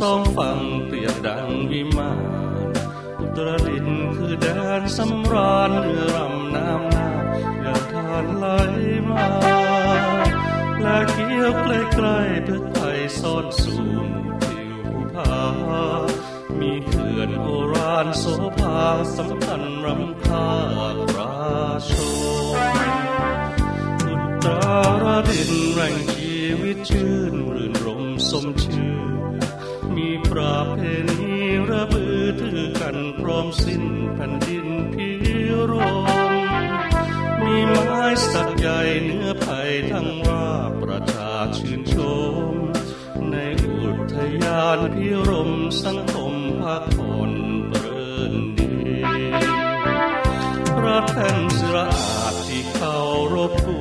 สองฝั่งเปรียบดังวิมานอุตรดิตคือแดนสำราญเรือรำน้ำนาอย่าทานไหลมาและเกี่ยวใกล้ๆตึกไทยซ่อนสูงผิวผามีเขื่อนโบราณโสภาสำคัญรำคาราชอุตรดิตแรงชีวิตชื่นรื่นรมสมชื่อ มีประเพณีระบือถือกันพร้อมสิ้นแผ่นดินพิรมมีไม้สักใหญ่เนื้อไผ่ทั้งว่าประชาชื่นชม ในอุทยานพิรมสังคมพักผ่อนเปรินดีพระแท่นสระอาดที่เขารบบู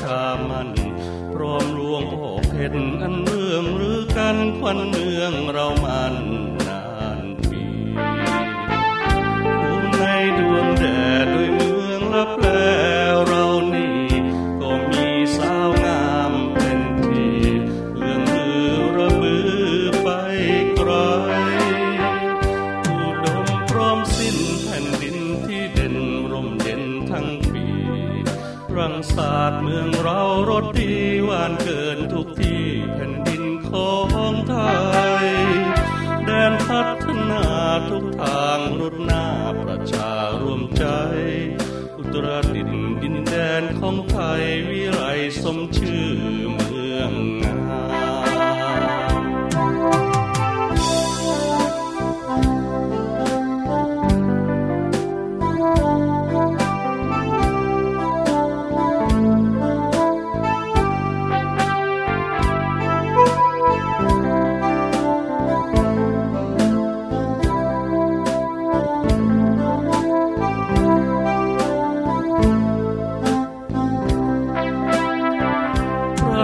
ชามันพร้อมรวงพ่อเพชรอันเมืองหรือ กันควันเมืองเรามันนานปีภูมิในดวงแดดด้วยเมืองลับแลเรานี่ก็มีสาวงามเป็นทีเรื่องลือระบือไปไกลอุดมพร้อมสิ้นแผ่นดินที่เด่นร่มเด่นทั้งปี รังสาดเมืองเรารสดีหวานเกินทุกที่แผ่นดิน ของไทย แดนพัฒนาทุกทางรุดหน้าประชารวมใจ อุตรดิตถ์ดินแดนของไทยวิไลสมชื่อเมืองงาม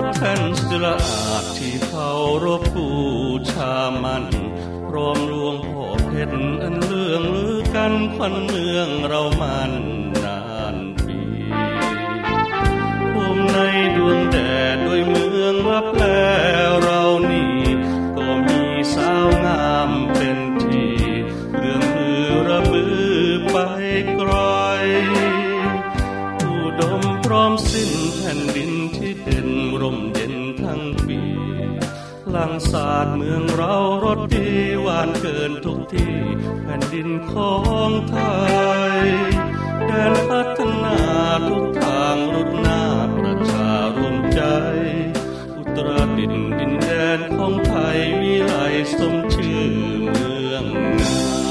ระแท่นศิลาอาจที่เขารบบูชามันรวมรวงพ่อเพชรอันเรื่องลือกันควันเมืองเรามันนานปีภูมิในดวงแดดด้วยเมืองลับแลเรานี่ก็มีสาวงามเป็นที่เรื่องลือระบือไปไกลอุดมพร้อมสิ้นแผ่นดิน รังศาสตร์เมืองเรารสดีหวานเกินทุกที่แผ่นดินของไทยแดนพัฒนาทุกทางรุดหน้าประชาร่วมใจ อุตรดินดินแดนของไทยวิไลสมชื่อเมืองนา